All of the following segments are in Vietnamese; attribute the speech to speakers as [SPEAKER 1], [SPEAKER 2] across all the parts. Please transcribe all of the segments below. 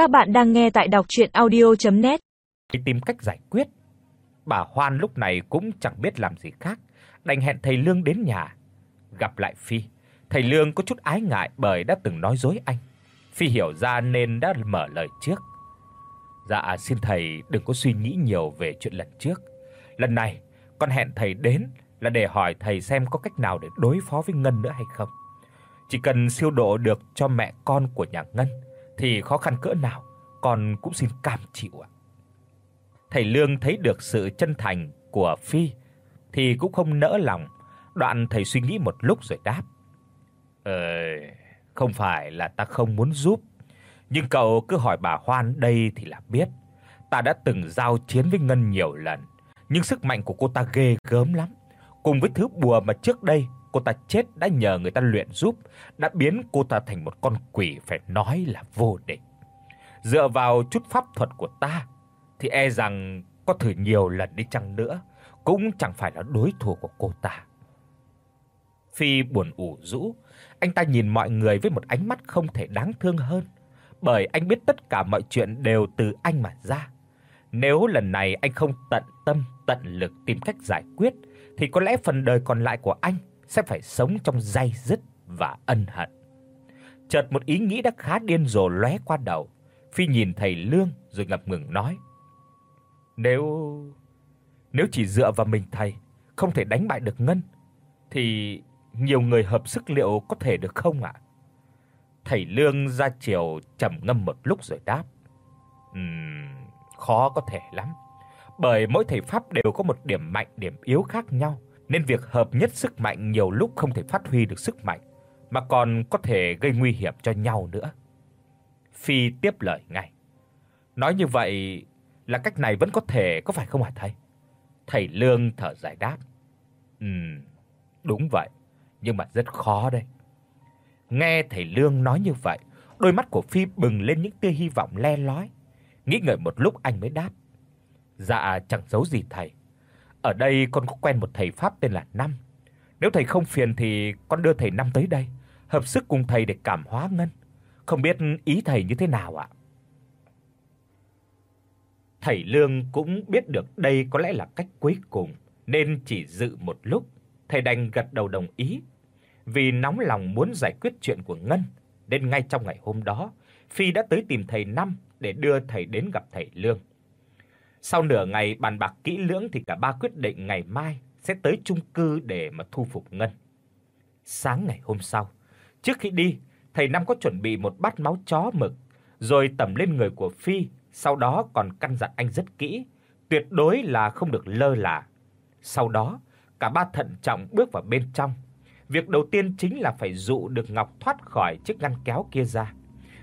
[SPEAKER 1] Các bạn đang nghe tại đọc audio net
[SPEAKER 2] Tìm cách giải quyết. Bà Hoan lúc này cũng chẳng biết làm gì khác, đành hẹn thầy Lương đến nhà. Gặp lại Phi, thầy Lương có chút ái ngại bởi đã từng nói dối anh. Phi hiểu ra nên đã mở lời trước. Dạ xin thầy đừng có suy nghĩ nhiều về chuyện lần trước. Lần này con hẹn thầy đến là để hỏi thầy xem có cách nào để đối phó với Ngân nữa hay không. Chỉ cần siêu độ được cho mẹ con của nhà Ngân thì khó khăn cỡ nào con cũng xin cam chịu ạ. Thầy Lương thấy được sự chân thành của Phi thì cũng không nỡ lòng, đoạn thầy suy nghĩ một lúc rồi đáp: "Ờ, không phải là ta không muốn giúp, nhưng cậu cứ hỏi bà Hoan đây thì là biết. Ta đã từng giao chiến với Ngân nhiều lần, nhưng sức mạnh của cô ta ghê gớm lắm. Cùng với thứ bùa mà trước đây cô ta chết đã nhờ người ta luyện giúp, đã biến cô ta thành một con quỷ phải nói là vô địch. Dựa vào chút pháp thuật của ta thì e rằng có thử nhiều lần đi chăng nữa cũng chẳng phải là đối thủ của cô ta. Phi buồn ủ rũ, anh ta nhìn mọi người với một ánh mắt không thể đáng thương hơn, bởi anh biết tất cả mọi chuyện đều từ anh mà ra. Nếu lần này anh không tận tâm, tận lực tìm cách giải quyết thì có lẽ phần đời còn lại của anh sẽ phải sống trong day dứt và ân hận. Chợt một ý nghĩ đã khá điên rồ lóe qua đầu, Phi nhìn thầy Lương rồi ngập ngừng nói: "Nếu nếu chỉ dựa vào mình thầy không thể đánh bại được Ngân thì nhiều người hợp sức liệu có thể được không ạ?" Thầy Lương ra chiều trầm ngâm một lúc rồi đáp: "Ừm, khó có thể lắm, bởi mỗi thầy pháp đều có một điểm mạnh, điểm yếu khác nhau, nên việc hợp nhất sức mạnh nhiều lúc không thể phát huy được sức mạnh mà còn có thể gây nguy hiểm cho nhau nữa." Phi tiếp lời ngay. Nói như vậy là cách này vẫn có thể có phải không hả thầy? Thầy Lương thở dài đáp. Ừm, đúng vậy, nhưng mà rất khó đây. Nghe thầy Lương nói như vậy, đôi mắt của Phi bừng lên những tia hy vọng le lói. Nghĩ ngợi một lúc anh mới đáp. Dạ chẳng giấu gì thầy. Ở đây con có quen một thầy pháp tên là Năm. Nếu thầy không phiền thì con đưa thầy Năm tới đây, hợp sức cùng thầy để cảm hóa ngân. Không biết ý thầy như thế nào ạ? Thầy Lương cũng biết được đây có lẽ là cách cuối cùng nên chỉ dự một lúc, thầy đành gật đầu đồng ý. Vì nóng lòng muốn giải quyết chuyện của Ngân, nên ngay trong ngày hôm đó, Phi đã tới tìm thầy Năm để đưa thầy đến gặp thầy Lương. Sau nửa ngày bàn bạc kỹ lưỡng thì cả ba quyết định ngày mai sẽ tới chung cư để mà thu phục Ngân. Sáng ngày hôm sau, trước khi đi, thầy Năm có chuẩn bị một bát máu chó mực, rồi tẩm lên người của Phi, sau đó còn căn dặn anh rất kỹ, tuyệt đối là không được lơ là. Sau đó, cả ba thận trọng bước vào bên trong. Việc đầu tiên chính là phải dụ được Ngọc thoát khỏi chiếc ngăn kéo kia ra.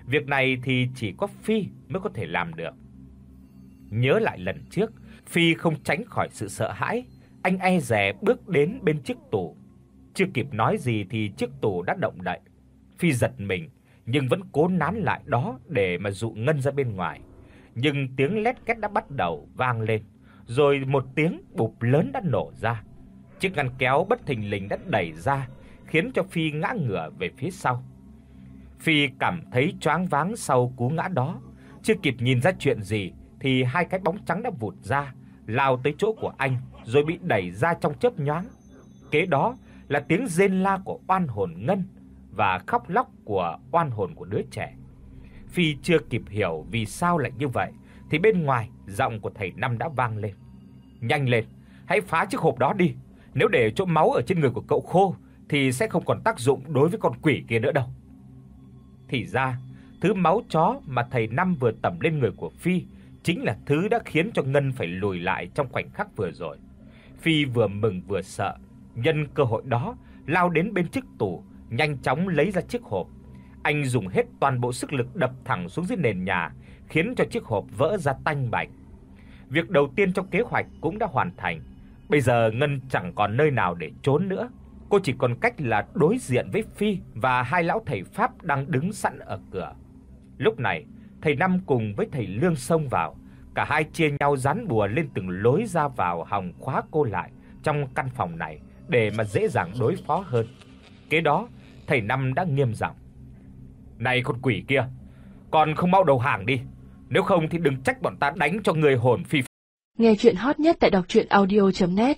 [SPEAKER 2] Việc này thì chỉ có Phi mới có thể làm được. Nhớ lại lần trước, Phi không tránh khỏi sự sợ hãi, anh e dè bước đến bên chiếc tủ. Chưa kịp nói gì thì chiếc tủ đã động đậy. Phi giật mình, nhưng vẫn cố nán lại đó để mà dụ Ngân ra bên ngoài. Nhưng tiếng lét két đã bắt đầu vang lên, rồi một tiếng bụp lớn đã nổ ra. Chiếc ngăn kéo bất thình lình đã đẩy ra, khiến cho Phi ngã ngửa về phía sau. Phi cảm thấy choáng váng sau cú ngã đó, chưa kịp nhìn ra chuyện gì thì hai cái bóng trắng đã vụt ra, lao tới chỗ của anh rồi bị đẩy ra trong chớp nhoáng. Kế đó là tiếng rên la của oan hồn Ngân và khóc lóc của oan hồn của đứa trẻ. Phi chưa kịp hiểu vì sao lại như vậy thì bên ngoài giọng của thầy Năm đã vang lên. "Nhanh lên, hãy phá chiếc hộp đó đi, nếu để chỗ máu ở trên người của cậu khô thì sẽ không còn tác dụng đối với con quỷ kia nữa đâu." Thì ra, thứ máu chó mà thầy Năm vừa tẩm lên người của Phi chính là thứ đã khiến cho Ngân phải lùi lại trong khoảnh khắc vừa rồi. Phi vừa mừng vừa sợ, nhân cơ hội đó lao đến bên chiếc tủ, nhanh chóng lấy ra chiếc hộp. Anh dùng hết toàn bộ sức lực đập thẳng xuống dưới nền nhà, khiến cho chiếc hộp vỡ ra tanh bạch. Việc đầu tiên trong kế hoạch cũng đã hoàn thành. Bây giờ Ngân chẳng còn nơi nào để trốn nữa. Cô chỉ còn cách là đối diện với Phi và hai lão thầy pháp đang đứng sẵn ở cửa. Lúc này, thầy Năm cùng với thầy Lương xông vào, cả hai chia nhau dán bùa lên từng lối ra vào hòng khóa cô lại trong căn phòng này để mà dễ dàng đối phó hơn. Kế đó, thầy Năm đã nghiêm giọng: "Này con quỷ kia, Còn không mau đầu hàng đi, nếu không thì đừng trách bọn ta đánh cho người hồn phi.
[SPEAKER 3] Nghe chuyện hot nhất tại đọc audio net